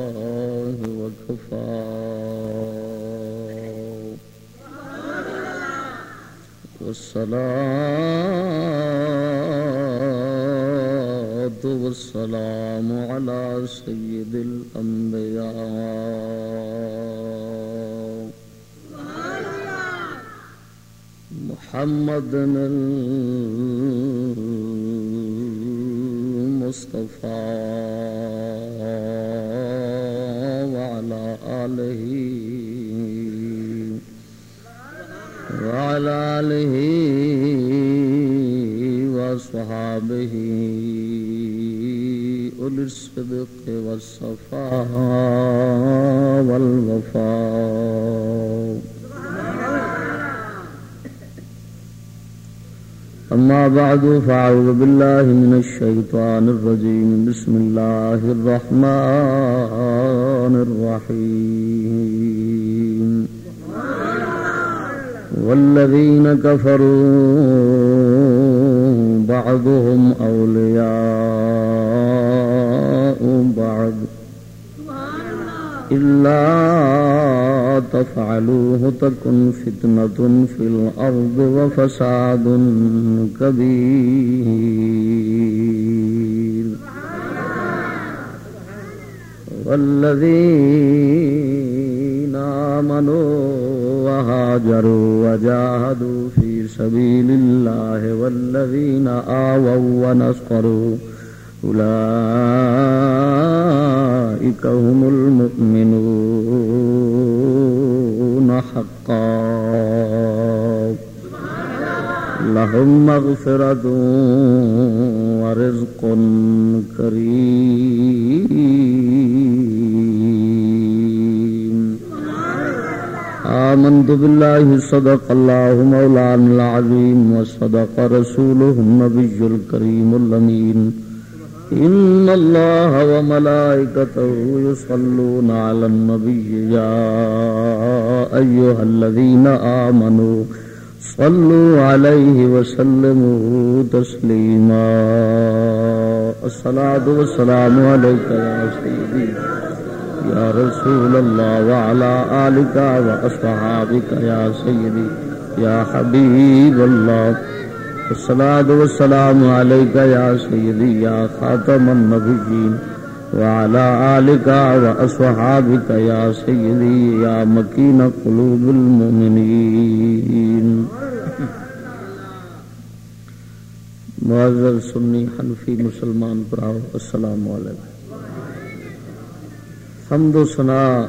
الله وكفى والصلاة والسلام على سيد الأنبياء محمد المصطفى وعلى آله وعلى آله وصحابه أولي الصدق بعد فأعوذ بالله من الشيطان الرجيم. بسم الله الرحمن الرحيم. والذين كفروا بعضهم أولياء بعض. إلا تفعلوه تكن فتنة في الأرض وفساد كبير. والذين آمنوا وهاجروا وجاهدوا في سبيل الله والذين آووا ونصروا أولئك هم المؤمنون حقا. لهم مغفرة ورزق كريم. آمنت بالله، صدق الله مولانا العظيم، وصدق رسوله النبي الكريم الأمين. إن الله وملائكته يصلون على النبي يا أيها الذين آمنوا صلوا عليه وسلموا تسليما الصلاة والسلام عليك يا سيدي يا رسول الله وعلى آلك وأصحابك يا سيدي يا حبيب الله الصلاة والسلام عليك يا سيدي، يا خاتم النبيين، وعلى آلك وأصحابك يا سيدي، يا مكين قلوب المؤمنين. معذر سنی حنفی مسلمان پراؤ، السلام علیکم. حمد و ثنا،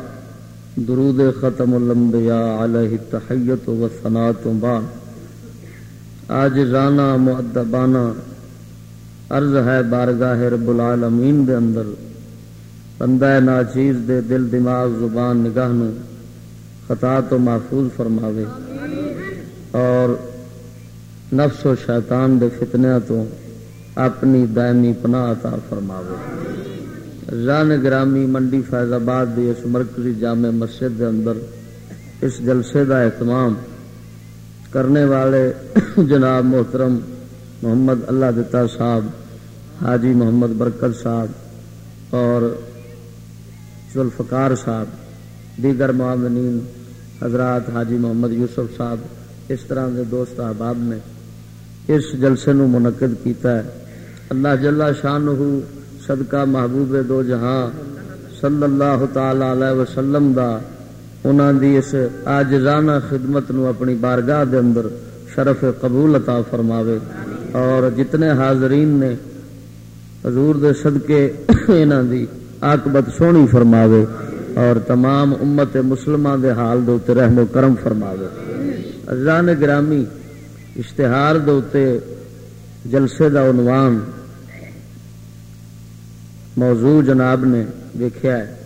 درود ختم الانبیاء علیہ التحیت و ثنا تو بعد آج رانا معدبانہ عرض ہے بارگاہ رب العالمین دے اندر۔ بندہ ناچیز دے دل دماغ زبان نگاہ نو خطا تو محفوظ فرماوے۔ اور نفس و شیطان دے فتنیا تو اپنی دائمی پناہ عطا فرماوے۔ ران گرامی منڈی فیض آباد دی اس مرکزی جامع مسجد دے اندر اس جلسے دا اہتمام کرنے والے جناب محترم محمد اللہ دتا صاحب، حاجی محمد برکت صاحب اور ذوالفقار صاحب، دیگر معاونین حضرات حاجی محمد یوسف صاحب، اس طرح کے دوست احباب نے اس جلسے نو منعقد کیتا ہے۔ اللہ جل شان صدقہ محبوب دو جہاں صلی اللہ تعالی علیہ وسلم دا انہوں دی اس آجزانہ خدمت نو اپنی بارگاہ دے اندر شرف قبول عطا فرماوے۔ اور جتنے حاضرین نے حضور دے صدقے انہوں دی آکبت سونی فرماوے، اور تمام امت مسلمان دے حال دے رحم و کرم فرماوے۔ ازان گرامی، اشتہار دے جلسے دا عنوان موضوع جناب نے دیکھا ہے۔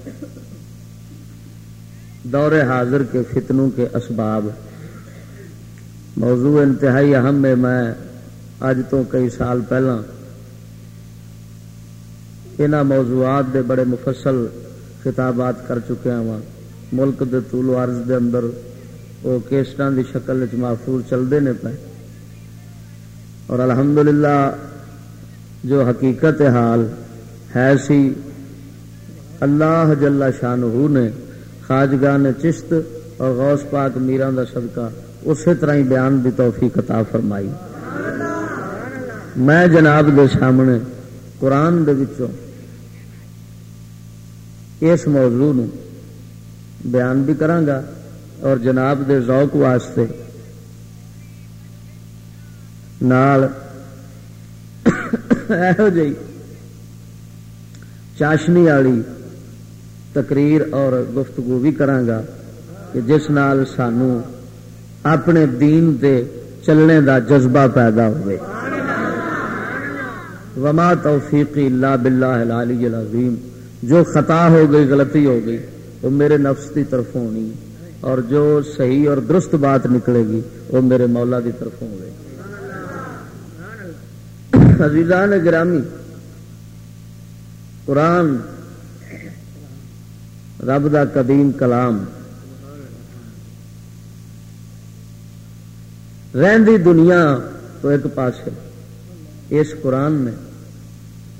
دور حاضر کے فتنوں کے اسباب۔ موضوع انتہائی اہم ہے۔ میں اج تو کئی سال پہلا ان موضوعات دے بڑے مفصل خطابات کر چکے ہاں۔ ملک دے طول و عرض دے اندر وہ کیسٹان دی شکل محفوظ چلتے نے پے۔ اور الحمدللہ جو حقیقت حال ہے سی، اللہ جل شاہ نے خاجگاہ نے چشت اور غوث پاک میران دا صدقہ اسی طرح ہی بیان دی توفیق عطا فرمائی۔ میں جناب دے سامنے قرآن دے وچوں اس موضوع نو بیان بھی کرانگا اور جناب دے ذوق واسطے نال جی چاشنی والی تقریر اور گفتگو بھی کرانگا کہ جس نال سانو اپنے دین دے چلنے دا جذبہ پیدا ہوئے۔ وما توفیقی اللہ باللہ العلی العظیم۔ جو خطا ہو گئی، غلطی ہو گئی، وہ میرے نفس کی طرف ہونی۔ اور جو صحیح اور درست بات نکلے گی، وہ میرے مولا کی طرف ہوگی عزیزان گرامی، قرآن رب دا قدیم کلام۔ رہی دنیا تو ایک پاس اس قرآن نے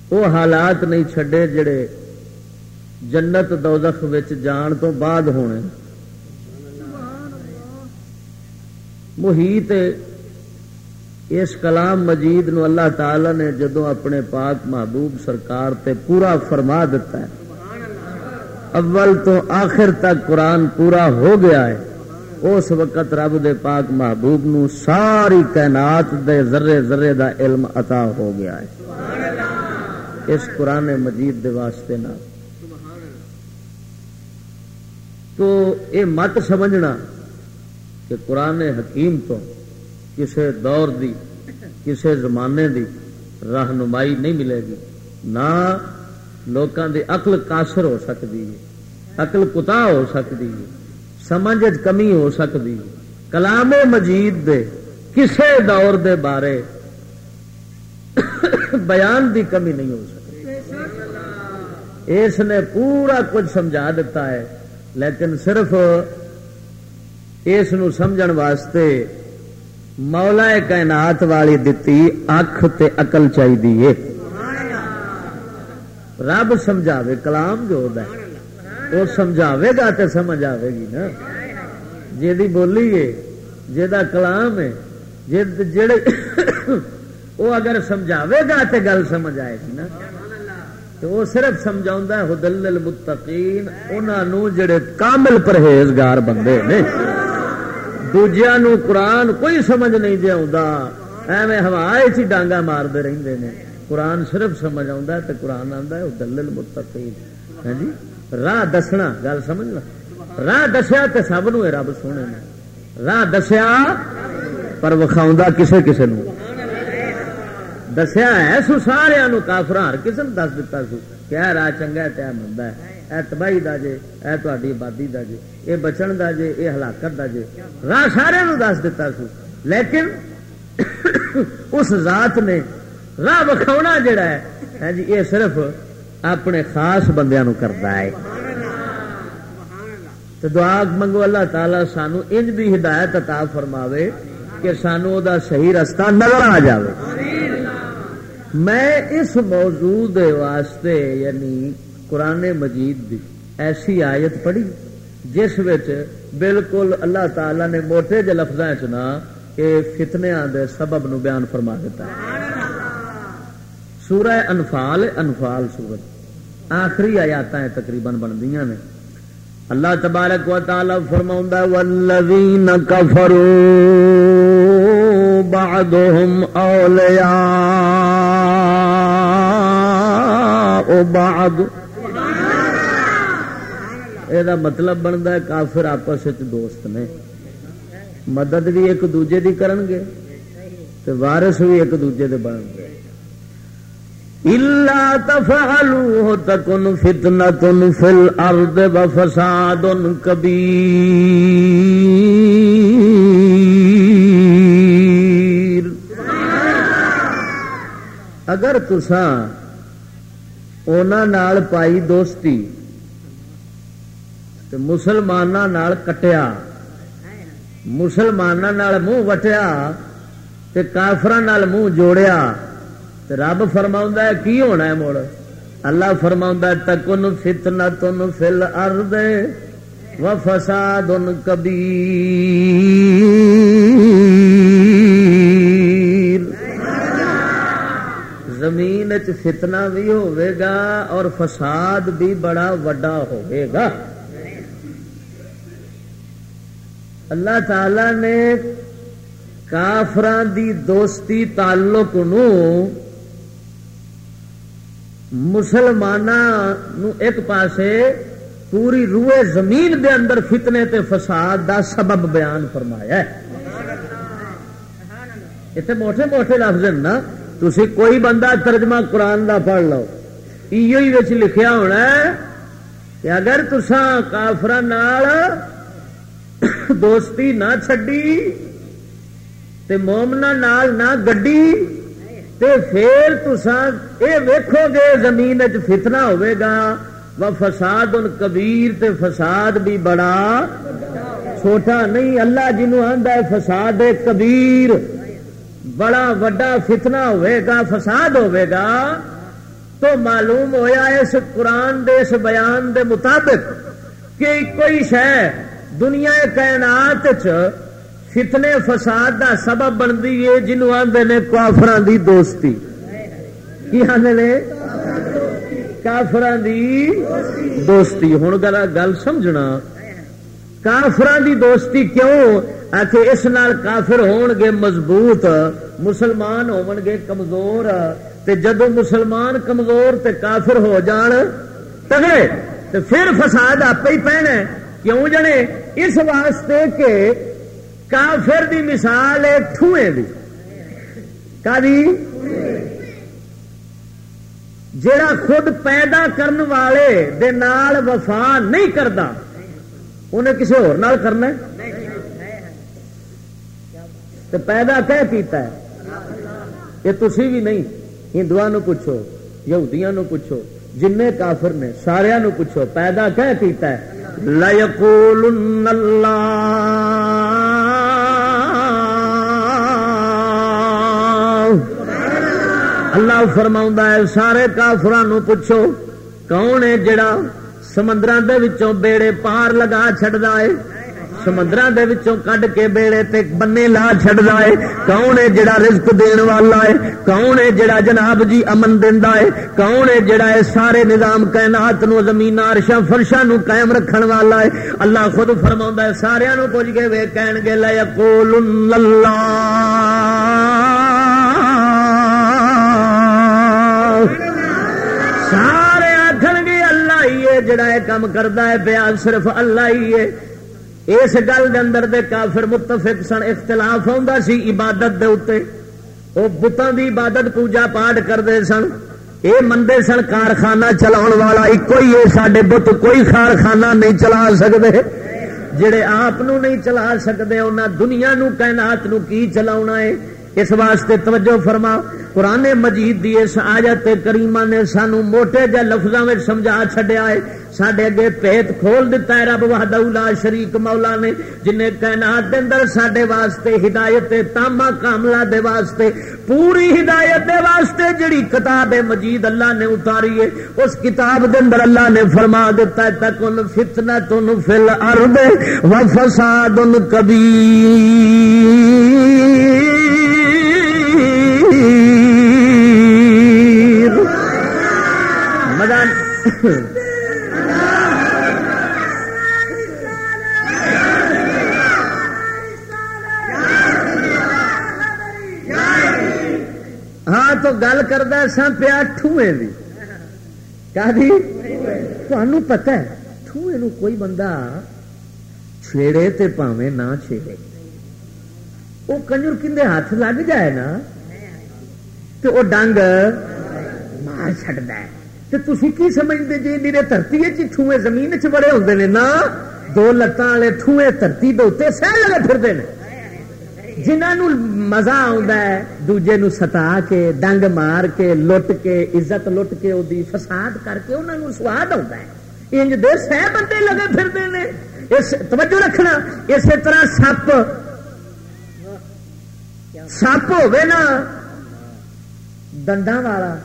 وہ حالات نہیں چھڈے جڑے جنت دوزخ وچ جان تو بعد ہونے۔ محیط اس کلام مجید نو اللہ تعالی نے جدو اپنے پاک محبوب سرکار تے پورا فرما دیتا ہے۔ اول تو آخر تک قرآن پورا ہو گیا ہے۔ اس وقت رب دے پاک محبوب نو ساری کائنات دے ذرے ذرے دا علم عطا ہو گیا ہے۔ اس قرآن مجید دے واسطے نہ تو یہ مت سمجھنا کہ قرآن حکیم تو کسی دور دی کسی زمانے دی رہنمائی نہیں ملے گی۔ نہ لوگوں دی عقل کاسر ہو سکتی ہے۔ عقل کتا ہو سکتی ہے، سمجھ کمی ہو سکتی کلام مجید دے، کسے دور دے بارے بیان دی کمی نہیں ہو سکتی۔ اس نے پورا کچھ سمجھا دیتا ہے، لیکن صرف اس سمجھن واسطے مولا کائنات والی دتی اکھ تے اقل چاہیے رب سمجھاوے، کلام جو ہے۔ وہ سمجھاوے گا تے سمجھ آئے گی نا۔ جی بولی ہے جا کلام ہے جڑے وہ اگر سمجھاوے گا تے گل سمجھ آئے گی نا۔ تو وہ صرف سمجھا ہدل المتقین انہوں جڑے کامل پرہیزگار بندے نے۔ دوجیا نو قرآن کوئی سمجھ نہیں جی ایویں ہوا چی ڈانگا مارتے رہتے ہیں قرآن صرف سمجھ آتا ہے قرآن آتا ہے وہ دلل المتقین ہاں جی؟ راہ دسنا، گل سمجھنا راہ دسیا تو سب نو رب سونے راہ دسیا پر وکھاؤں کسے کسے نو۔ دسیا ہے سو سارا کافر ہر کسی نے دس دتا سو۔ کیا راہ چنگا ہے تیا منتا ہے۔ اے تباہی دا جے، اے تاری آبادی دا جے، اے بچن دا جے، اے ہلاکت دا جے۔ راہ سارے نو دس دتا سو۔ لیکن اس ذات نے راہ وکھاؤنا جڑا ہے ہاں جی یہ صرف اپنے خاص بندیا کرتا ہے۔ تو دعا منگو اللہ تعالی سانو انج بھی ہدایت عطا فرماوے کہ سانو دا صحیح رستہ نظر آ جائے میں اس موضوع دے واسطے یعنی قرآن مجید دی ایسی آیت پڑھی جس وچ بالکل اللہ تعالی نے موٹے ج لفظ چنا کہ فتنیا دے سبب نو بیان فرما دیتا ہے۔ سورہ انفال انفال سورت آخری آیات تقریباً بندیاں نے۔ اللہ تبارک و تعالی فرما والذین کفروا بعضهم اولیاء بعض۔ یہ مطلب بنتا ہے کافر آپس دوست نے مدد بھی ایک دوجے دی کرن گے وارس بھی ایک دوجے دے بن گے الا تفعلوا تكن فتنه في الارض وفساد كبير اگر تسان نال پائی دوستی تو مسلمانوں کٹیا مسلمانوں منہ وٹیا کافر منہ جوڑیا رب فرما کی ہونا ہے مڑ اللہ فرما تکن فتنا تن فل ارد و فساد کبھی زمین فتنا بھی گا اور فساد بھی بڑا وڈا گا اللہ تعالی نے کافران دی دوستی تعلق نو مسلمان ایک پاسے پوری روئے زمین دے اندر فتنے تے فساد دا سبب بیان فرمایا ہے۔ اتنے موٹے موٹے لفظ نا تھی کوئی بندہ ترجمہ قرآن دا پڑھ لو۔ یہ لکھیا ہونا ہے کہ اگر تسا کافر دوستی نہ چڈی مومنا نال نہ گڈی تے پھر تسا اے ویکھو گے زمین فتنا ہوئے گا وہ فساد ان کبیر تے فساد بھی بڑا چھوٹا نہیں۔ اللہ جنو آندا ہے فساد کبیر، بڑا وڈا فتنا ہوئے گا، فساد ہوئے گا۔ تو معلوم ہویا اس قرآن دے، اس بیان دے مطابق کہ کوئی شہ دنیا کائنات چ فتنے فساد دا سبب بنتی ہے جنوب آدھے نے کافران دی دوستی۔ کی آدھے نے؟ کافران دی دوستی۔ ہوں گلا گل سمجھنا۔ کافران دی دوستی کیوں؟ آتے اس نال کافر ہون گے مضبوط، مسلمان ہون گے کمزور۔ تے جدو مسلمان کمزور تے کافر ہو جان، تگڑے۔ تے پھر فساد آپ ہی پہنے کیوں جنے؟ اس واسطے کہ کافر دی مثال ہے ٹھوئے دی۔ کا جڑا خود پیدا کرن والے دے نال وفا نہیں کرتا انہیں کسی اور کرنا تو پیدا کہ کیتا ہے؟ یہ تھی بھی نہیں ہندو پوچھو، یہودیاں نو پوچھو جن کافر نے سارا پوچھو، پیدا کہ کیتا ہے؟ لَيَقُولُنَّ اللہ فرما ہے، سارے کافران پوچھو، کون ہے جڑا سمندر بیڑے پار لگا چڈا ہے؟ سمندر کڈ کے بیڑے تے بنے لا چڈا ہے؟ کون ہے جڑا رزق دین والا ہے؟ کون ہے جڑا جناب جی امن دینا ہے؟ کون ہے جڑا ہے سارے نظام کائنات نو زمین عرشاں فرشاں نو قائم رکھن والا ہے؟ اللہ خود فرما ہے سارا نو پوچھ کے وے کہن گے لا یقول اللہ جڑا ہے کام کرتا ہے پیا صرف اللہ ہی ہے۔ اس گل دے اندر دے کافر متفق سن، اختلاف ہوندا سی عبادت دے اوتے او بتاں دی عبادت پوجا پاٹ کردے سن۔ اے مندے سن، کارخانہ چلاون والا ایکو ہی ہے۔ ساڈے بت کوئی کارخانہ نہیں چلا سکدے۔ جڑے آپ نہیں چلا سکتے انہاں دنیا نو، کائنات نو کی چلاونا ہے؟ اس واسطے توجہ فرما قرآن مجید دی اس آیت کریمہ نے سانو موٹے جا لفظوں میں سمجھا چھڈیا ہے۔ سڈے اگے پیت کھول دیتا ہے رب وحدہ لا شریک مولا نے جن کائنات دے اندر سڈے واسطے ہدایت تاما کاملا دے واسطے، پوری ہدایت دے واسطے جڑی کتاب مجید اللہ نے اتاری ہے، اس کتاب دے اندر اللہ نے فرما دیتا ہے، تکن فتنہ تن فل ارد و فساد کبھی ہاں تو گل کرتا سا پیا ٹوئے تمہوں پتا ہے ٹوئے نو کوئی بندہ چھیڑے تے پاوے نہ چھیڑے۔ وہ کنجر کھے ہاتھ لگ جائے نا تو وہ ڈنگ مار چڈا ہے۔ تو تھی کی سمجھتے جی میرے دھرتی ٹوئے زمین چ بڑے ہوتے ہیں نا دو لتان والے ٹوئے دھرتی دے سہ لگے پھرتے ہیں جنہوں مزہ آجے نو ستا کے ڈنگ مار کے لٹ کے عزت لٹ کے دی فساد کر کے انہوں سواد آتا ہے انج دے سہ بندے لگے پھرتے ہیں اس توجہ رکھنا اسی طرح سپ سپ ہوے نا دندا والا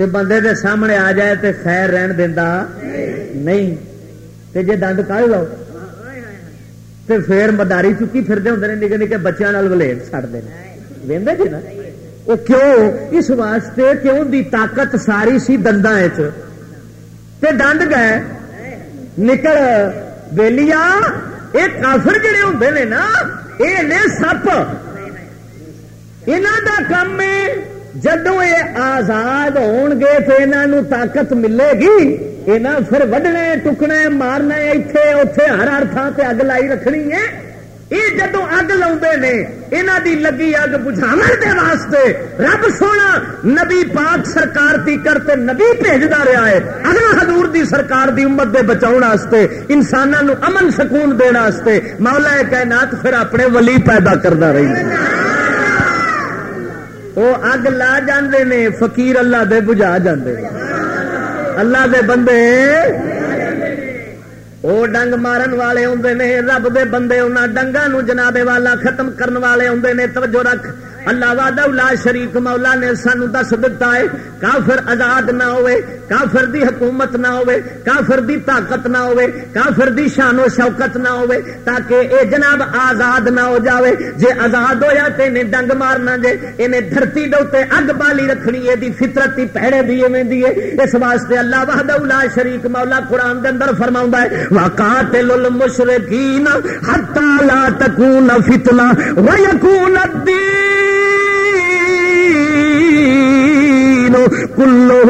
تے بندے دے سامنے آ جائے تے خیر رہن دینا نہیں۔ تے جے دند کھ لو۔ تے پھر مداری چکی پھرتے ہوں نکے نکے بچوں ولیٹ چڑھتے ہیں جی نا؟ وہ کیوں؟ اس واسطے کہ ان دی طاقت ساری سی دندا تے دند گئے۔ نکل ویلیا یہ کافر جڑے ہوں نے نا یہ نے سپ۔ یہاں کا کام ہے جدو یہ آزاد ہون گے تو یہاں طاقت ملے گی۔ یہاں پھر وڈنے، ٹکنے مارنا اتے اتے ہر ہر تھان سے اگ لائی رکھنی ہے۔ یہ جدو اگ لا دی لگی اگ بجھا واسطے رب سونا نبی پاک سرکار تی کرتے نبی بھیجتا رہا ہے۔ اگلا حضور دی سرکار دی امت دے بچاؤ واسطے انسانوں امن سکون داستے مولا کائنات پھر اپنے ولی پیدا کرتا رہی ہے۔ وہ اگ لا جاندے نے، فقیر اللہ دے بجھا جاندے۔ اللہ دے بندے۔ وہ ڈنگ مارن والے آتے نے، رب دے بندے انہوں ڈنگا نو جنابے والا ختم کرن والے آتے نے، توجہ رکھ۔ اللہ وا شریف مولا نے سانو دس دتا ہے، کافر آزاد نہ ہوئے، کافر دی حکومت نہ ہوئے، کافر دی طاقت نہ ہوئے، کافر دی شان و شوکت نہ ہوئے، تاکہ اے جناب آزاد نہ ہو جاوے۔ جے آزاد ہویا تے انہیں ڈنگ مارنا جے، انہیں دھرتی دے اگ بالی رکھنی ہے دی فطرت دی پیڑے دی میں دی اس واسطے اللہ وحدہ لا شریک مولا قرآن دے اندر فرماؤں ہے، وقاتل المشرکین حتی لا تکون فتنہ ویکون الدین کلو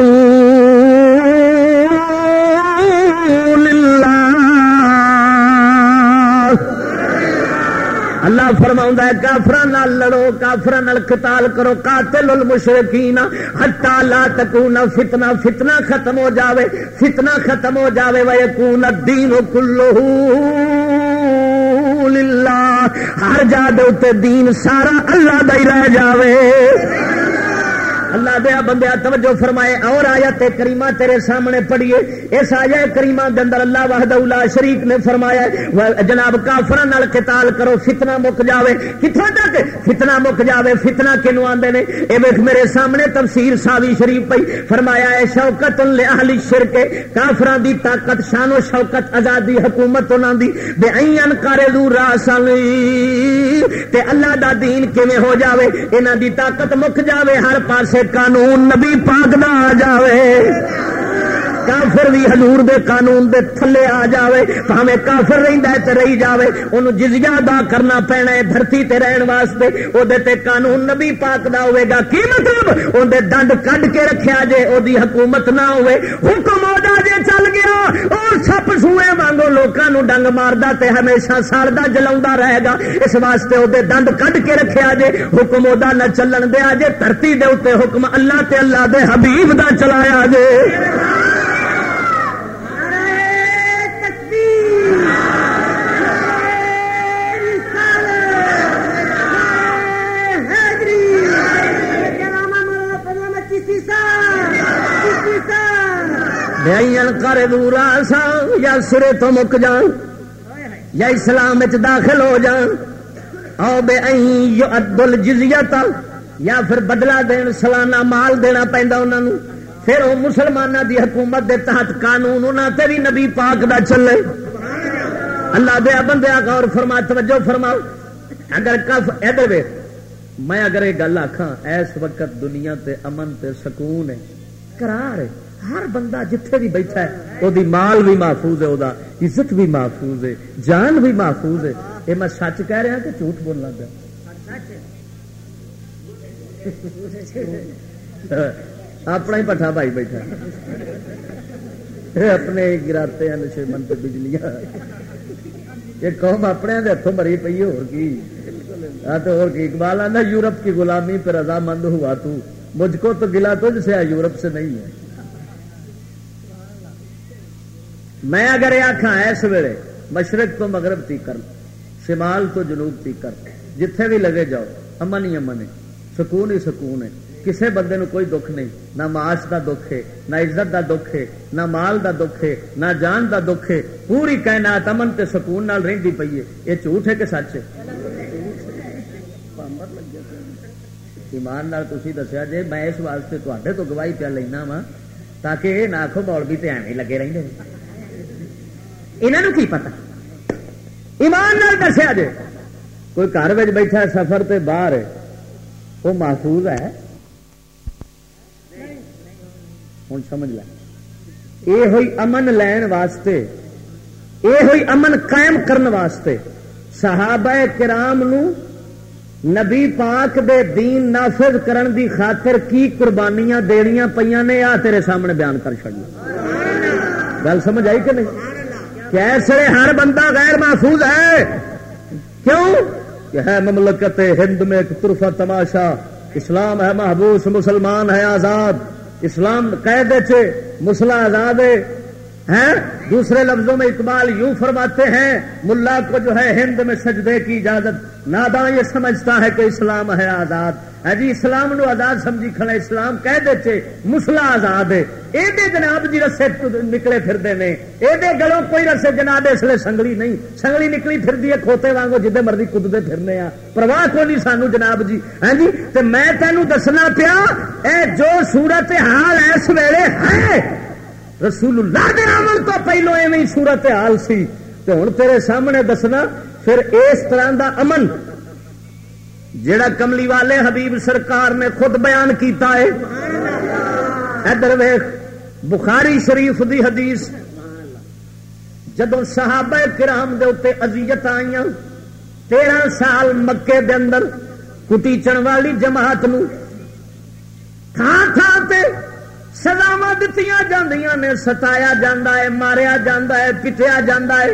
اللہ فرما ہے کافر لڑو کافر قتال کرو، قاتل المشرکین ہٹا لا تکون فتنہ فتنہ ختم ہو جاوے، فتنہ ختم ہو جاوے، ویکون الدین کلو للہ۔ ہر جا دے دین سارا اللہ دے رہ جاوے۔ اللہ دیا بندیا توجہ فرمائے، اور آیا تے کریمہ تیرے سامنے پڑھیے۔ اس آیا کریمہ دے اندر اللہ وحدہ اولا شریف نے فرمایا جناب کافران نال قتال کرو، فتنہ مک جاوے۔ کتھوں تک؟ فتنہ مک جاوے، فتنہ کینو آندے نے؟ اے ویکھ میرے سامنے تفسیر ساوی شریف پئی، فرمایا ہے، شوکت لاہل شرک کافران دی طاقت، شان و شوکت آزادی حکومت انہاں دی۔ بے عین کرے دو راسل تے اللہ دا دین کیویں ہو جاوے؟ انہاں دی طاقت مک جاوے، ہر پاسے قانون نبی پاک دا آ جاوے۔ کافر بھی حضور دے قانون دے تھلے آ جاوے پاوے کافر رہندا ہے تے رہی جاوے۔ اونوں جزیہ ادا کرنا پینا ہے دھرتی تے رہن واسطے۔ او دے تے قانون نبی پاک دا ہوے گا۔ کی مطلب؟ اون دے دنڈ کڈ کے رکھیا جے او دی حکومت نہ ہوے حکم ادا جے چل گیا۔ او سپ سوئے وانگو لوکاں نو ڈنگ ماردا تے ہمیشہ سڑدا جلاوندا رہے گا۔ اس واسطے او دے دنڈ کڈ کے رکھیا جے۔ حکم ادا نہ چلن دیا جے، دھرتی دے اوتے حکم اللہ تے اللہ دے حبیب دا چلایا جے۔ کر دورا سا یا سرے تو مک جان یا اسلام داخل ہو جان او بے ادل جزیت یا پھر بدلا دین سالانہ مال دینا پہنتا انہوں نے پھر وہ مسلمانوں دی حکومت دے تحت قانون انہوں تے بھی نبی پاک دا چلے۔ اللہ دیا بندے غور فرما، توجہ فرما۔ اگر کف، ادھر میں اگر یہ گل آخا اس وقت دنیا تے امن تے سکون ہے کرار ہے۔ ہر بندہ جتھے بھی بیٹھا ہے وہ مال بھی محفوظ ہے وہ عزت بھی محفوظ ہے، جان بھی محفوظ ہے۔ یہ میں سچ کہہ رہا کہ جھوٹ بولنا پیا ہاں، اپنا ہی پٹھا بھائی بیٹھا۔ اپنے گراتے ہیں، نشے من پہ بجلیاں۔ یہ قوم اپنے ہاتھوں مری پی ہاں اقبال آنا یورپ کی غلامی پہ رضامند ہوا تو، مجھ کو تو گلا تجھ سے یورپ سے نہیں ہے۔ میں اگر یہ آخا اس ویلے، مشرق تو مغرب تی کر، شمال تو جنوب تی کر، جتھے بھی لگے جاؤ، امن ہی امن ہے، سکون ہی سکون ہے۔ کسے بندے نو کوئی دکھ نہیں، نہ معاش دا دکھ ہے، نہ عزت دا دکھ ہے، نہ مال دا دکھ ہے، نہ جان دا دکھ ہے۔ پوری کائنات امن تے سکون نال رہی پی ہے۔ یہ جھوٹ ہے کہ سچ ہے؟ ایمان تھی دسیا جی میں اس واسطے تے تو گواہی پیا لینا وا تاکہ یہ نہ آخو بال بھی تو ایویں لگے رہندے۔ رہتے یہاں کی پتا ایمان دسیا جی کوئی گھر بیٹھا سفر تے باہر وہ محفوظ ہے؟ ہوں سمجھ یہ ہوئی امن لین واسطے یہ ہوئی امن قائم کرن واسطے۔ صحابہ کرام نو نبی پاک دے دین نافذ کرن دی خاطر کی قربانیاں دنیا پہ نے؟ آ تیرے سامنے بیان کر چڑی گل سمجھ آئی کہ نہیں؟ کیسے ہر بندہ غیر محفوظ ہے؟ کیوں؟ کہ ہے مملکت ہند میں ایک طرفہ تماشا، اسلام ہے محبوس، مسلمان ہے آزاد۔ اسلام قید مسلح آزاد ہے دوسرے لفظوں میں اقبال یوں فرماتے ہیں، ملا کو جو ہے ہند میں سجدے کی اجازت، ناداں یہ سمجھتا ہے کہ اسلام ہے آزاد۔ ہاں جی اسلام نو آزاد سمجھی کھڑا اسلام کہہ دے مسلا آزاد ہے۔ یہ جناب جی رسے نکلے پھرتے ہیں یہ گلوں کوئی رسے جناب اس لیے سنگلی نہیں۔ سنگلی نکلی پھر کھوتے وانگو، جدے مرضی کدتے پھرنے آ پرواہ کو نہیں سانو جناب جی؟ ہاں جی تو میں تینوں دسنا پیا، اے جو صورت حال اس ویلے ہے رسول اللہ دے عمل تو پہلو ایویں صورت حال سی۔ تو ہوں تیرے سامنے دسنا، پھر اس طرح دا امن جڑا کملی والے حبیب سرکار نے خود بیان کیتا ہے۔ ادھر ویخ بخاری شریف دی حدیث۔ جدو صحابہ کرام دے اتنے ازیت آئی تیرہ سال مکے دے اندر کٹیچن والی جماعت نو تھان تھان تے سزاوا دیتی جاندیاں نے، ستایا جاندہ ہے، ماریا جاندہ ہے، پٹیا جاندہ ہے۔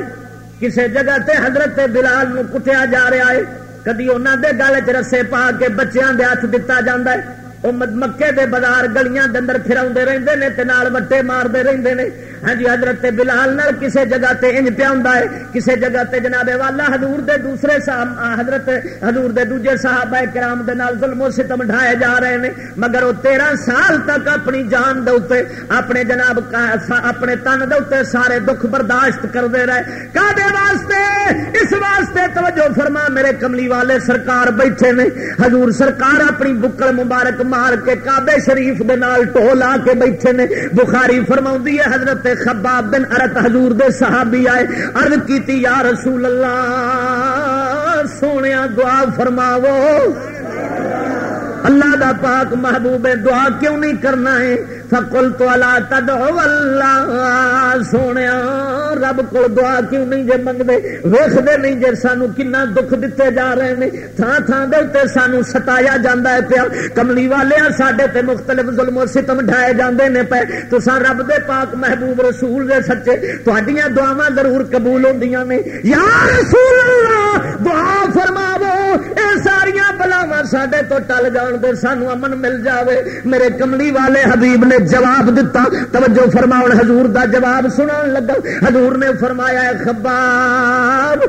کسے جگہ تے حضرت بلال نو کٹیا جا رہا ہے۔ کدی انہوں دے گل چ رسے پا کے بچیاں دے ہاتھ دتا جاندہ ہے؟ وہ مکے دے بازار گلیاں دے اندر پھرا رہندے نے تے نال وٹے مارتے رہندے نے۔ ہاں جی حضرت بلال نال کسے جگہ تے انج پیا ہوندا ہے، کسے جگہ تے جناب والا حضور دے دوسرے صاحب حضرت حضور دے دوجے صحابہ کرام دے نال ظلم و ستم ڈھائے جا رہے نے، مگر وہ 13 سال تک اپنی جان دے اوتے اپنے جناب اپنے تن دے اوتے سارے دکھ برداشت کرتے رہے۔ کادے واسطے، اس واسطے توجہ فرما، میرے کملی والے سرکار بیٹھے نے۔ حضور سرکار اپنی بکل مبارک مار کے کعبے شریف دے نال ٹول آ کے بیٹھے نے۔ بخاری فرماؤندی ہے، حضرت خباب بن ارت حضور دے صحابی آئے، عرض کیتی، یا رسول اللہ سونے دعا فرماو اللہ دا پاک محبوب دعا کیوں نہیں کرنا ہے؟ فکل تو اللہ تد اللہ۔ سونے رب کو دعا کیوں نہیں جے منگتے ویختے نہیں جے سانو کنا دکھ دیتے جا رہے ہیں تھان تھان دے تے سانو ستایا جاتا ہے پیا۔ کملی والے سڈے تے مختلف ظلم و ستم ڈھائے جاندے نے پے۔ تو سا رب دے پاک محبوب، رسول دے سچے تھوڑیاں دعوا ضرور قبول ہوں نے۔ یا رسول اللہ، دعا فرماو ساریا بلاوا سڈے تو ٹل جان دے، سانو امن مل جاوے۔ میرے کملی والے حبیب نے جواب دتا۔ توجہ فرماؤ حضور دا جواب سنا لگا۔ حضور نے فرمایا خباب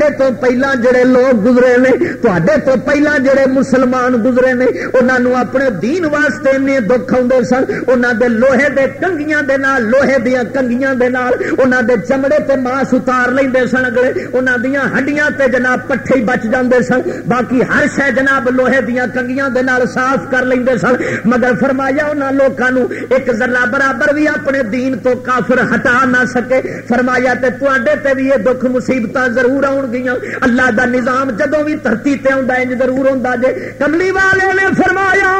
تے تو پہلا جڑے لوگ گزرے نے تے تو پہلا جڑے مسلمان گزرے نے انہوں اپنے دین واسطے این دکھ آتے سن۔ انہوں دے لوہے دے کنگیاں دے نال، لوہے دیا کنگیاں دے نال انہوں دے چمڑے تے ماس اتار لیں سن اگلے۔ انہوں دیا ہڈیاں تے جناب پٹھے ہی بچ جاندے سن۔ باقی ہر شہ جناب لوہے دیا کنگیاں دے نال صاف کر لیں سن۔ مگر فرمایا انہوں لوگوں ایک ذرا برابر بھی اپنے دین تو کافر ہٹا نہ سکے۔ فرمایا تے تے تے بھی یہ دکھ مصیبت ضرور آن گیا اللہ دا نظام جدو بھی دھرتی تے آندا ہے ضرور ہوندا جے۔ کملی والے نے فرمایا،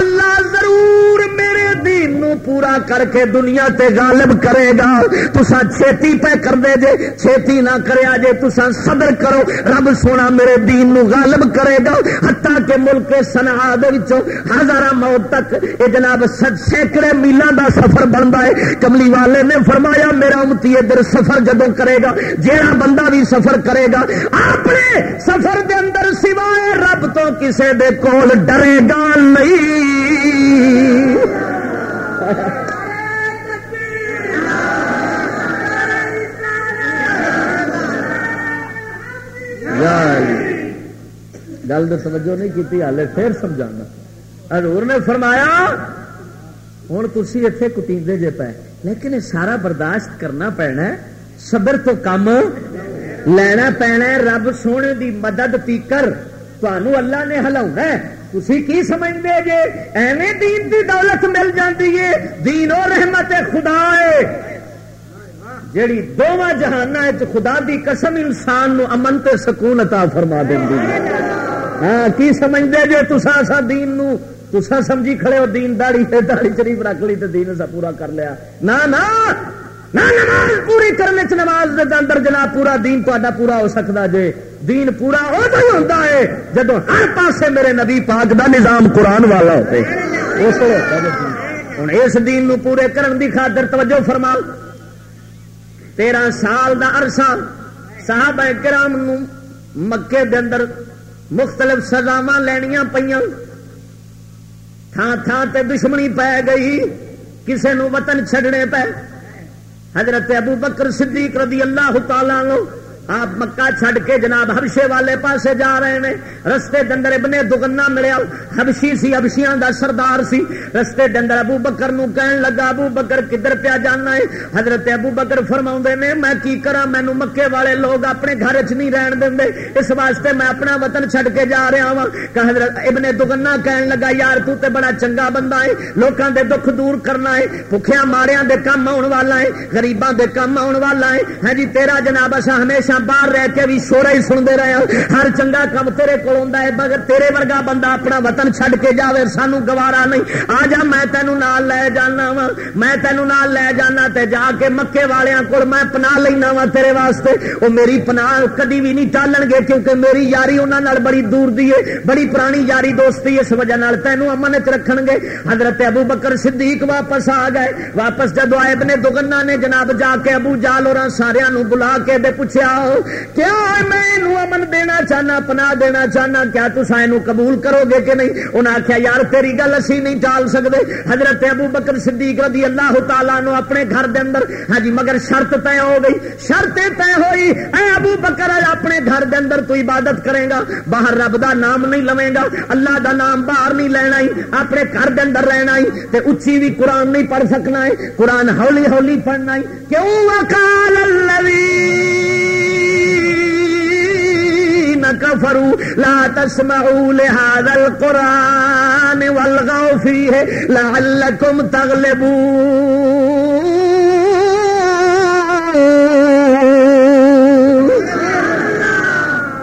اللہ ضرور میرے دین نو پورا کر کے دنیا تے غالب کرے گا۔ تسا چھیتی پہ کر دے جے چھیتی نہ کریا جے تسا صبر کرو۔ رب سونا میرے دین نو غالب غالب کرے گا، حتیٰ کہ ملک سنا دے وچوں ہزاراں موت تک اے جناب سینکڑے میلاں دا سفر بندا ہے۔ کملی والے نے فرمایا، میرا امتی ادھر سفر جدو کرے گا، جیڑا بندہ بھی سفر کرے گا، اپنے سفر دے اندر سوائے رب تو کسے دے کول ڈرے گا نہیں۔ گل تو سمجھو نہیں کی ہالے پھر سمجھانا۔ حضور نے فرمایا ہوں تھی اتنے کٹیندے جے پے، لیکن سارا برداشت کرنا پینا صبر تو کم لینا پینا رب سونے دی مدد پی کر اللہ نے ہلا تھی کی سمجھتے جے؟ ایویں دین دی دولت مل جاتی ہے، دین و رحمت خدا ہے۔ جیڑی دونوں جہان خدا دی قسم انسان نو امن تے سکون عطا فرما دیں ہاں کی سمجھتے جے تسا سا دین نو؟ تسا سمجھی کھڑے ہو، دین داڑی داڑی شریف رکھ لی تو دین سا پورا کر لیا۔ نہ نماز پوری کرنے چ نماز دے اندر جناب پورا دین تا پورا ہو سکتا جے۔ دین پورا ادو ہی ہوتا ہے جب ہر پاسے میرے نبی پاک دا نظام قرآن والا ہوتے اس ہوں اس دین نو پورے کرن دی خاطر توجہ فرما۔ تیرہ سال دا عرصہ صحابہ کرام نو مکے دے اندر مختلف سزاوا لینیا پہ تھان تھان تے دشمنی پی گئی، کسے نو وطن چھڑنے پے۔ حضرت ابو بکر صدیق رضی اللہ تعالی لو آپ مکہ چھڈ کے جناب ہبشے والے پاسے جا رہے ہیں۔ رستے دندر ابن دگنا ملیا۔ ہبشی سی ہبشیاں دا سردار سی۔ رستے دندر ابو بکر نو کہن لگا، ابو بکر کدھر پیا جانا ہے؟ حضرت ابو بکر فرما نے، میں کی کرا مینو مکے والے لوگ اپنے گھر چ نہیں رہن دیں اس واسطے میں اپنا وطن چھڈ کے جا رہا وا کہ حضرت ابن دگنا کہن لگا، یار تو تے بڑا چنگا بندہ ہے۔ لوکاں دے دکھ دور کرنا ہے۔ بھوکھیاں ماریاں دے کام آن والا ہے۔ غریباں دے کام آن والا ہے۔ ہاں جی تیرا جناب اصا ہمیشہ ہمیشہ باہر رہ کے بھی شورا ہی سنتے رہے ہر چنگا کام تیرے کو ہے، مگر تیرے ورگا بندہ اپنا وطن چھڈ کے جائے سانو گوارا نہیں۔ آ جا، میں تینوں نال لے جانا وا۔ میں تینوں نال لے جانا تے جا کے مکے والوں کو میں پنا لینا وا تیرے واسطے۔ وہ میری پنا کدی بھی نہیں ٹالن گے، کیونکہ میری یاری انہوں بڑی دور دی ہے، بڑی پرانی یاری دوستی اس وجہ تینوں امن چ رکھ گے۔ حضرت ابو بکر صدیق واپس آ گئے۔ واپس جدو آئے نے دگنا نے جناب جا کے ابو جال اور سارا بلا کے پوچھا کیا میں امن دینا چاہنا پنا دینا چاہنا؟ کیا تصا یہ قبول کرو گے کہ نہیں؟ انہیں آخیا یار تیری گل اسی نہیں ٹال سکتے حضرت ابو بکر صدیق رضی اللہ تعالیٰ نو اپنے گھر دے اندر ہاں جی مگر شرط طے ہو گئی۔ شرط طے ہوئی، اے ابو بکر، اپنے گھر دے اندر تو عبادت کرے گا، باہر رب دا نام نہیں لوے گا، اللہ دا نام باہر نہیں لینا ہی، اپنے گھر دے اندر رہنا ہی، تے اچھی بھی قرآن نہیں پڑھ سکنا ہے قرآن ہولی ہولی پڑھنا ہی۔ کیوں؟ وکال اللہ كفروا لا تسمعوا لهذا القرآن والغوا فيه لعلكم تغلبون.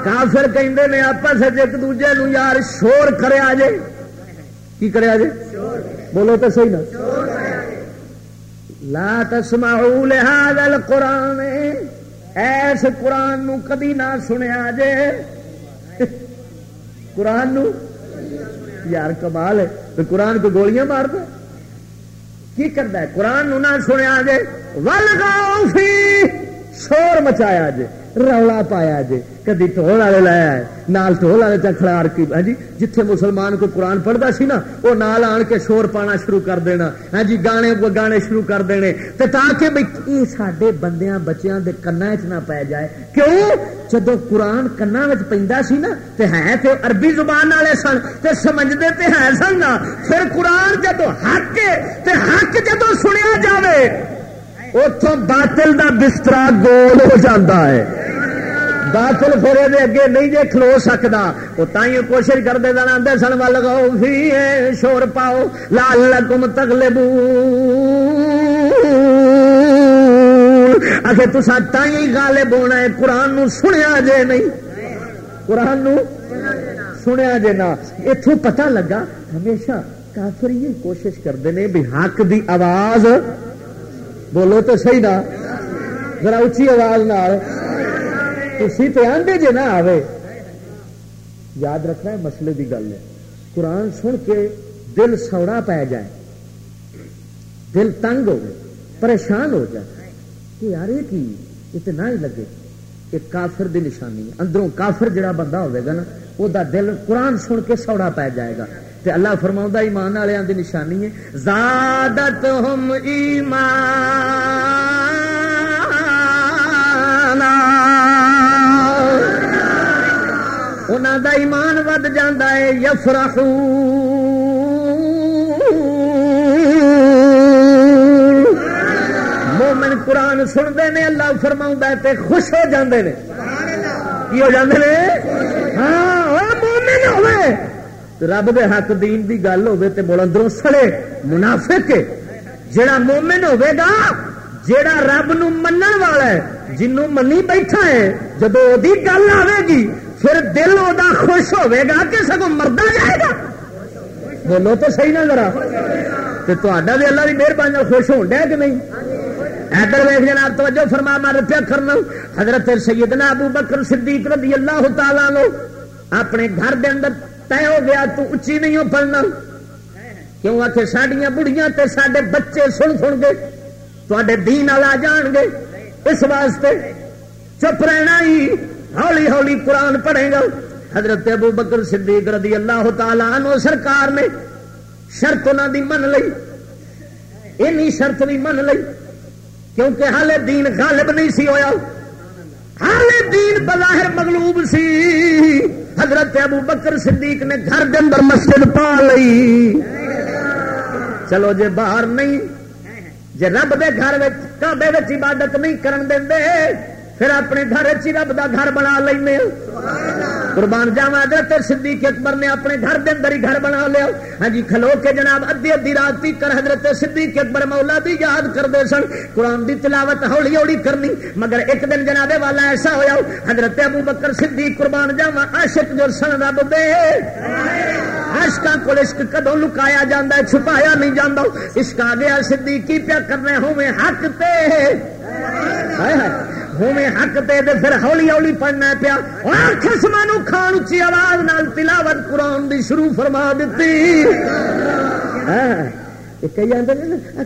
کافر کہندے نے آپس ایک دوجے نو یار شور کرے آجے کی کرے آجے بولو تو صحیح نا. لا تسمعوا لهذا القرآن. ایس قرآن نو کدی نہ سنیا جے. قرآن نو؟ یار کمال ہے۔ تو قرآن کو گولیاں مار دو کی کرتا ہے؟ قرآن نو نہ سنیا جائے۔ ول فی شور مچایا جے، رولا پایا جے۔ کدی ٹول والے لایا ہے، نال ٹول والے چکھڑار کی ہاں جی جتھے مسلمان کو قرآن پڑھتا سی نا وہ نال آن کے شور پانا شروع کر دینا۔ ہاں جی گانے گانے شروع کر دینے۔ تے تاکہ بھائی یہ سارے بندیاں بچیاں دے کنا چ نہ پی جائے۔ کیوں؟ جدو قرآن کنا پہ سی نا، تے ہے تے عربی زبان والے سن، تے سمجھتے تے ہے سن نا۔ پھر قرآن جدو حق تے حق جدو سنیا جاوے۔ اتوں باطل دا بستر گول ہو جاتا ہے۔ باطل پھر یہ اگے نہیں جے کھلو سکتا وہ تھی کوشش کرتے دن آدھے سن، ول لگاؤ فی شور پاؤ لال لگم تگلے بو آخر تسا تھی گالے بونا ہے، قرآن نو سنیا جے نہیں۔ قرآن نو سنیا جے نا اتوں پتہ لگا، ہمیشہ کافر یہ کوشش کرتے ہیں بھی حق دی آواز بولو تو صحیح نا۔ ذرا اچھی آواز نال۔ تھی تو آدھے جی نہ آئے یاد رکھنا ہے مسئلے کی گل ہے۔ قرآن سن کے دل سوڑا پی جائے۔ دل تنگ ہو گئے پریشان ہو جائے۔ کہ یار یہ کی؟ اتنا ہی لگے۔ یہ کافر دی نشانی۔ ہے اندروں کافر جڑا بندہ ہوئے گا نا وہ دل قرآن سن کے سوڑا پی جائے گا۔ تے اللہ فرما ایمان والوں کی نشانی ہے۔ زیادت ہم ایمان انہوں دا ایمان ود جانا ہے یفرح مومن قرآن سنتے ہیں، اللہ فرما تے خوش ہو جاندے نے کی ہو جاندے نے ہاں مومن ہوئے۔ رب دے حق دین دی گل ہوے تے مول اندروں سڑے، منافق جڑا مومن ہوے گا جڑا رب نو منن والا ہے، جنوں منی بیٹھا ہے جب وہ گل آئے گی، پھر دل وہ خوش ہوے گا کہ سگوں مردا جائے گا۔ بولو تو صحیح نہ ذرا۔ تو تا بھی اللہ کی مہربانی نال خوش ہو ڈیا کہ نہیں؟ ادھر ویخ جناب، توجہ فرما مار پیا کرنا۔ حضرت سیدنا ابو بکر صدیق رضی اللہ تعالی لو اپنے گھر دے اندر طے ہو گیا تو اچھی نہیں ہو پڑھنا۔ کیوں آ کے سڈیا بڑھیا تے سڈے بچے سن سن گے تے دین والا جان گے۔ اس واسطے چپ رہنا ہی۔ ہولی ہولی قرآن پڑھے گا۔ حضرت ابو بکر صدیق رضی اللہ تعالی عنہ سرکار نے شرط انہوں دی من لئی۔ اینی شرط بھی من لئی۔ کیونکہ حال دین غالب نہیں سی ہویا۔ حال دین بظاہر مغلوب سی۔ حضرت ابو بکر صدیق نے گھر دے اندر مسجد پا لئی۔ چلو جے باہر نہیں، جے رب دے گھر کعبے عبادت نہیں کرن دے پھر اپنے گھر چی رب دا گھر بنا لینے۔ قربان جاوا حضرت صدیق اکبر نے اپنے گھر دے اندر ہی گھر بنا لیا۔ ہاں جی کھلو کے جناب ادھی ادھی رات کر حضرت صدیق اکبر مولا دی یاد کرتے سن۔ قرآن دی تلاوت ہولی ہولی کرنی۔ مگر ایک دن جناب والا ایسا ہویا، حضرت ابو بکر صدیق قربان جاوا عاشق جو سن رب دے۔ عشقاں کو عشق کدو لکایا جاندہ ہے، چھپایا نہیں جاندہ عشق آ گیا صدیق کی پیا کرنے ہوں حق تے۔ ہوے حق دے دے پھر ہولی ہولی پڑھنا پیا۔ خسما نو کھان اچھی آواز نال تلاوت قرآن دی شروع فرما دیتی ہاں،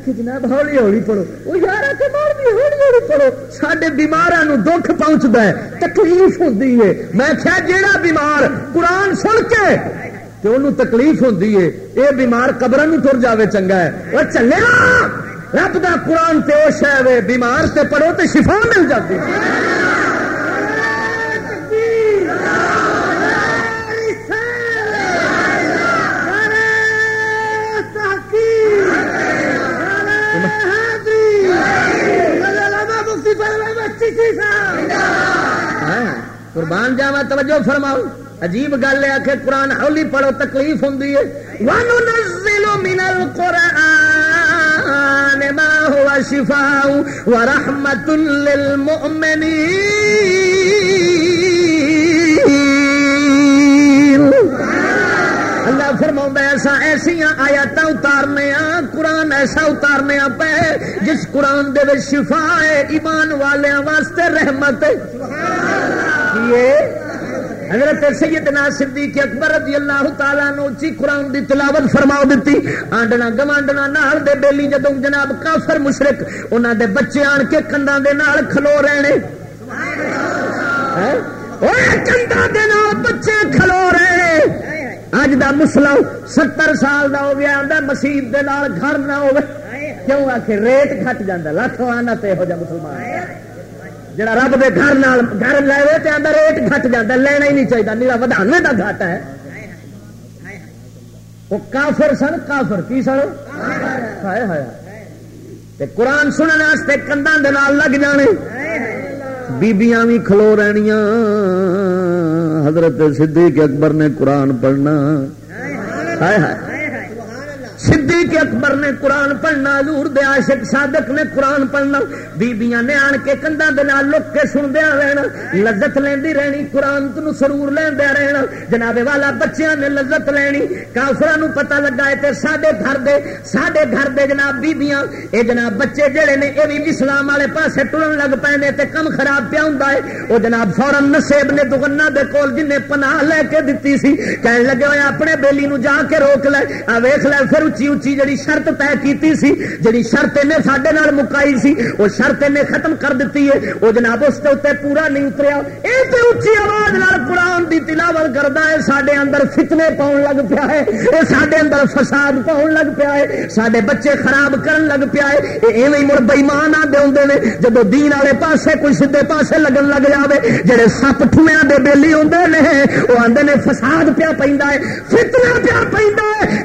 جناب ہولی ہولی پڑھو۔ وہ یار ہولی ہولی پڑھو۔ سڈے بیمار دکھ پہنچتا ہے، تکلیف ہوتی ہے۔ میں کیا جیڑا بیمار قرآن سن کے انہوں تکلیف ہوتی ہے۔ یہ بیمار قبر تر جائے چنگا ہے۔ وہ چلے رب دا قرآن تے او شہ بیمار تے پڑھو تے شفا مل جاتی ہاں، قربان جاوا، توجہ فرماؤ۔ عجیب گل ہے کہ قرآن ہولی پڑھو، تکلیف ہوں من القرآن ما هو شفاء ورحمة للمؤمنين. اللہ فرما ایسا ایسا آیات اتارنے قرآن ایسا اتارنے پہ، جس قرآن دے شفا ہے، ایمان والوں واسطے رحمت یہ حضرت سیدنا صدیق اکبر رضی اللہ تعالیٰ نو چی قرآن دی تلاوت فرماؤ دیتی۔ آنڈنا گوانڈنا نال دے بیلی جدوں جناب کافر مشرک انہاں دے بچے آن کے کنداں دے نال کھلو رہنے۔ ہاں؟ کنداں دے نال بچے کھلو رہے اج دا مسلم ستر سال دا ہو گیا، آندا مسجد دے نال گھر نہ ہوے کیوں آ کے ریٹ گھٹ جاندا لاکھ آنا تے ہو جا مسلمان۔ جڑا رب دے گھر نال گھر لے تے اندر ریٹ گھٹ جاتا لینا ہی نہیں چاہیے نیلا ودانے کا گھٹ ہے وہ کافر سن کافر کی سن ہائے ہائے قرآن سننے واسطے کنداں دے نال لگ جانے بیبیاں بھی کھلو رہنیاں حضرت صدیق اکبر نے قرآن پڑھنا ہائے ہائے صدیق اکبر نے قرآن پڑھنا، حضور دے عاشق صادق نے قرآن پڑھنا، بیبیاں نے آن کے کندھا دے نال لک کے سندیا رہنا، لذت لیندی رہنی، قرآن تو سرور لیندیا رہنا۔ جناب والا بچیاں نے لذت لینی، کافراں نو پتہ لگا ہے تے ساڈے گھر دے، ساڈے گھر دے جناب بیبیاں، اے جناب بچے جڑے نے، اے بھی اسلام والے پاسے ٹرن لگ پے نے تے کم خراب پیا ہوندا ہے۔ او جناب فورن نصیب نے دگنا دے کول جن نے پناہ لے کے دتی سی، کہن لگے ہوئے اپنے بیلی نو جا کے روک لے، آ ویکھ لے، پھر جی اچھی اچھی جڑی شرط طے کیتی سی، جڑی شرط نے سڈے مکائی سی، وہ شرط نے ختم کر دیتی ہے۔ وہ جناب اس کے اتنے پورا نہیں اتریا۔ یہ تو اچھی آواز قرآن دی تلاوت کرتا ہے سڈے اندر فتنے پاؤن لگ پیا ہے۔ یہ سڈے اندر فساد پاؤن لگ پیا ہے۔ سڈے بچے خراب کرن لگ پیا ہے۔ یہ ایویں مڑ بئیمان آدھے ہوں نے جب دین والے پاسے کوئی سیدے پاسے لگن لگ جائے جہے سپ ٹھویا دے بےلی آدھے نے، وہ آدھے نے فساد پیا پہ فتنا پیا پہ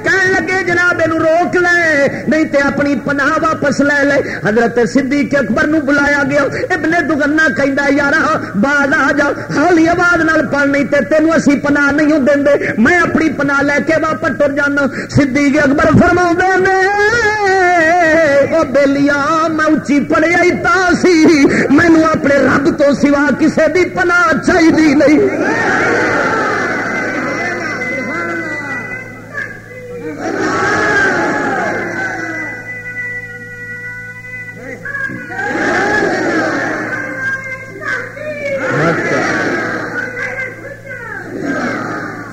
کہنے لگے جناب یہ روک لے، نہیں تے اپنی پناہ واپس لے لے۔ حضرت صدیق اکبر نو بلایا گیا۔ ابن دگنا کہندا یار بعد آ جا۔ حالی آواز نال پڑھنی تے تینوں اسی پناہ نہیں دیں دے میں اپنی پناہ لے کے واپس ٹر جانا۔ صدیق اکبر فرما نے او بیلیا میں اچھی پڑھیا ہی تا سی۔ مینو اپنے رب تو سوا کسے دی پناہ چاہیے نہیں۔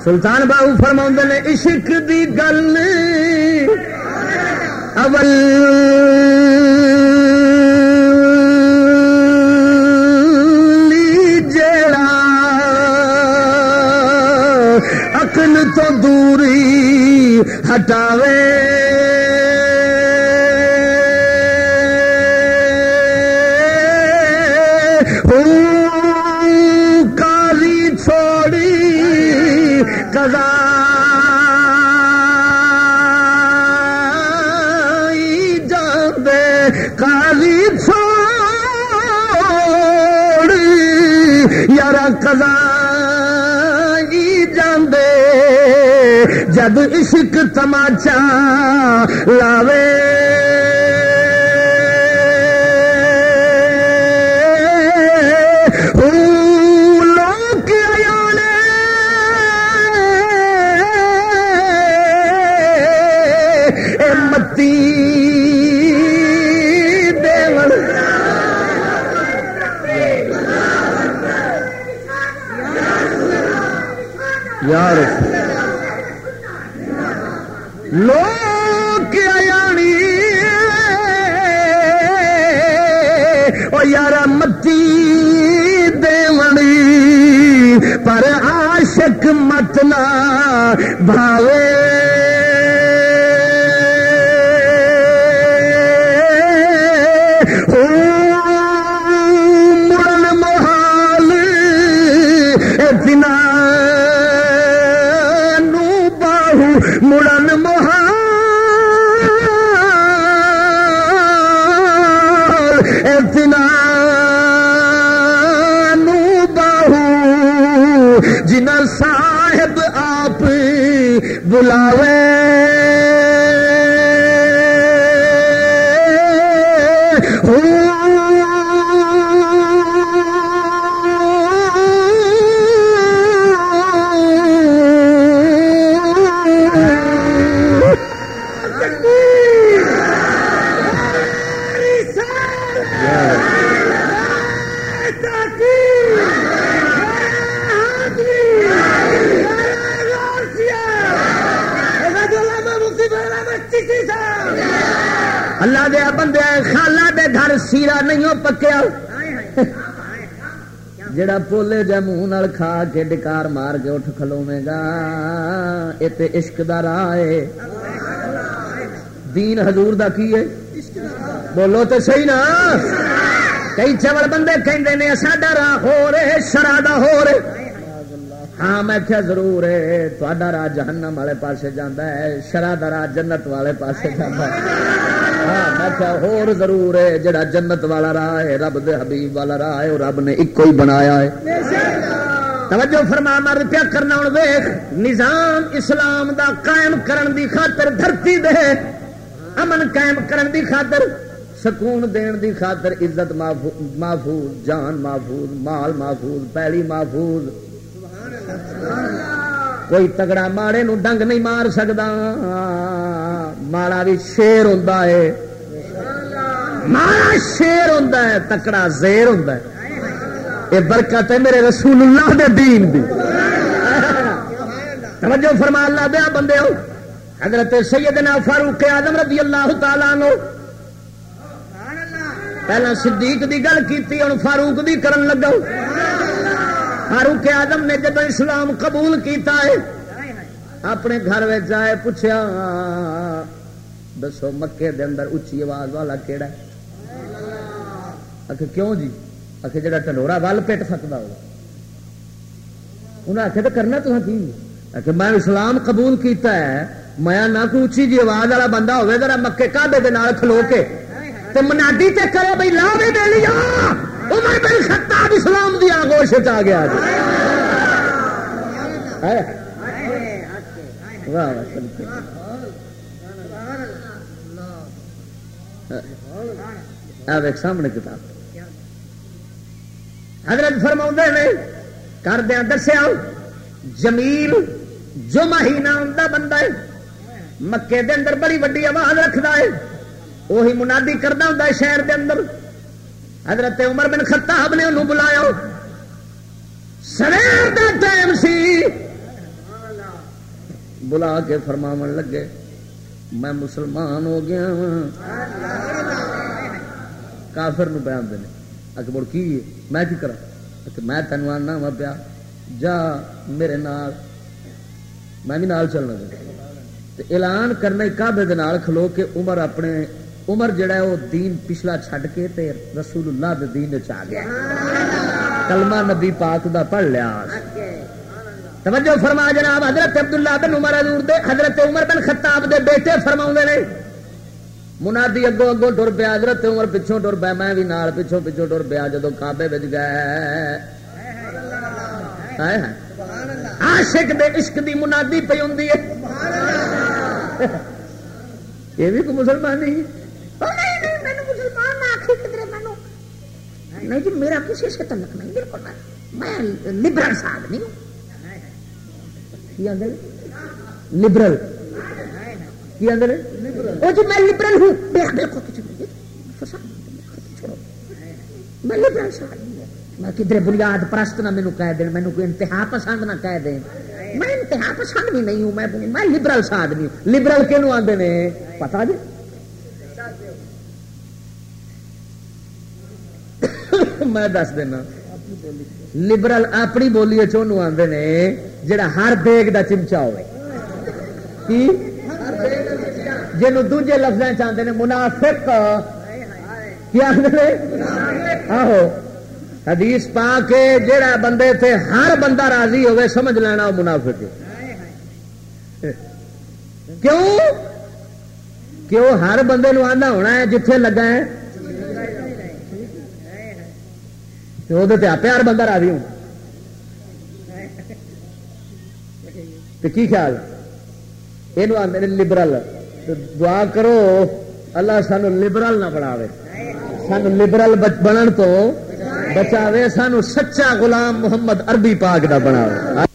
سلطان بابو فرما نے عشق دی گل۔ اول۔ جڑا اکل تو دوری ہٹاوے۔ جد عشق تماچا لاوے پولے جا منہ کھا کے ڈکار مار کے اٹھ کھلوے گا۔ یہ تو عشق دا راہ ہے دین حضور دا کی ہے بولو تو صحیح نا۔ کئی چوڑ بندے کہندے نے، ساڈا راہ ہو رہے شرا دا ہو رہے۔ ہاں میں کیا ضرور ہے تا راہ جہنم والے پاسے جانا ہے شرا دا راہ جنت والے پاسے جانا ہے ہور ضرور ہے، جڑا جنت والا راہ ہے، رب دے حبیب والا راہ ہے رب نے ایک ہی بنایا ہے. توجہ فرما مر پیا کرنا ہوں ویخ نظام اسلام دا قائم کرن دی خاطر، دھرتی دے امن قائم کرن دی خاطر، سکون دین دی خاطر، عزت محفوظ جان محفوظ مال محفوظ پیلی محفوظ کوئی تگڑا ماڑے نو ڈنگ نہیں مار سکتا ماڑا بھی شیر ہوں ماڑا شیر ہوں تکڑا زیر ہوں یہ برکت ہے میرے رسول اللہ دے دین دی۔ توجہ فرما، اللہ دیا بندے ہو۔ حضرت سیدنا فاروق آدم رضی اللہ تعالیٰ نو پہلا صدیق دی گل کی ہوں فاروق دی کرن لگا۔ فاروق آدم نے جب اسلام قبول کیتا ہے، اپنے گھر آئے پوچھا دسو مکے دے اندر اچھی آواز والا کہڑا آخ کیوں جی آخ جا ٹنڈورا ول پٹ سکتا ہوگا انہیں آخر تو کرنا تو کی آخر میں اسلام قبول کیتا ہے میں نہ کوئی اچھی جی آواز والا بندہ ہوے ذرا مکے کابے دے نال کھلو کے تے منادی تے کرے بھائی لا بھی دے لیا عمر بن خطاب اسلام دی آگوش آ گیا جی واہ واہ سامنے کتاب حضرت فرما نے کردیا دسیا جمیل جو مہینہ آتا بندہ ہے، مکے دے اندر بڑی وڈی آواز رکھتا ہے وہی منادی کرتا ہوں شہر دے اندر۔ حضرت عمر بن خطاب نے انہوں بلایا۔ سویر کا ٹائم سی۔ بلا کے فرماو لگے، میں مسلمان ہو گیا ہاں۔ کافر نو بیان دینے۔ اچھا مڑ کی میں کی کرا اچھا میں تینوں آنا وا پیا، جا میرے نال، میں بھی نال چلنا تے اعلان کرنے کعبے دے نال کھلو کے عمر اپنے، عمر جڑا ہے وہ دین پچھلا چھڈ کے تے رسول اللہ دے دین وچ آ گیا۔ کلمہ نبی پاک دا پڑھ لیا۔ توجہ فرما جناب، حضرت عبداللہ بن عمر حضور دے، حضرت عمر بن خطاب دے بیٹے فرماؤں نے۔ منادی اگوں اگوں ٹر پیا حضرت عمر پچھوں ٹر پیا میں بھی نال پچھوں پچھوں ٹر پیا جدو کعبے بچ گئے عاشق دے عشق دی منادی پی ہوں یہ بھی کوئی مسلمان نہیں نہیں نہیں نہیں جی میرا کسی سے تعلق نہیں بالکل میں لبرل سا آدمی ہوں لبرل کی آدھے وہ جی میں لبرل ہوں بالکل کچھ چھوڑو میں لبرل سا میں کدھر بنیاد پرست نہ مینو کہہ دین مینو کوئی انتہا پسند نہ کہہ دیں میں انتہا پسند بھی نہیں ہوں میں میں لبرل سا آدمی ہوں لبرل کینو آدھے نے پتا جی میں دس دینا لبرل اپنی بولی چونو آدھے نے جڑا ہر دیگ دا چمچا ہوئے کی جنوں دوجے لفظ چاہتے ہیں منافق کی آخر آہو حدیث پا کے جڑا بندے تھے ہر بندہ راضی ہوئے سمجھ لینا وہ منافق ہے کیوں کیوں ہر بندے نو آنا ہونا ہے جتھے لگا ہے وہ آپ ہر بندہ راضی ہوں تو کی خیال یہ آدھے لبرل دعا کرو، اللہ سانو لبرل نہ بناوے۔ سانو لبرل بنن تو بچاوے، سانو سچا غلام محمد عربی پاک دا بناوے۔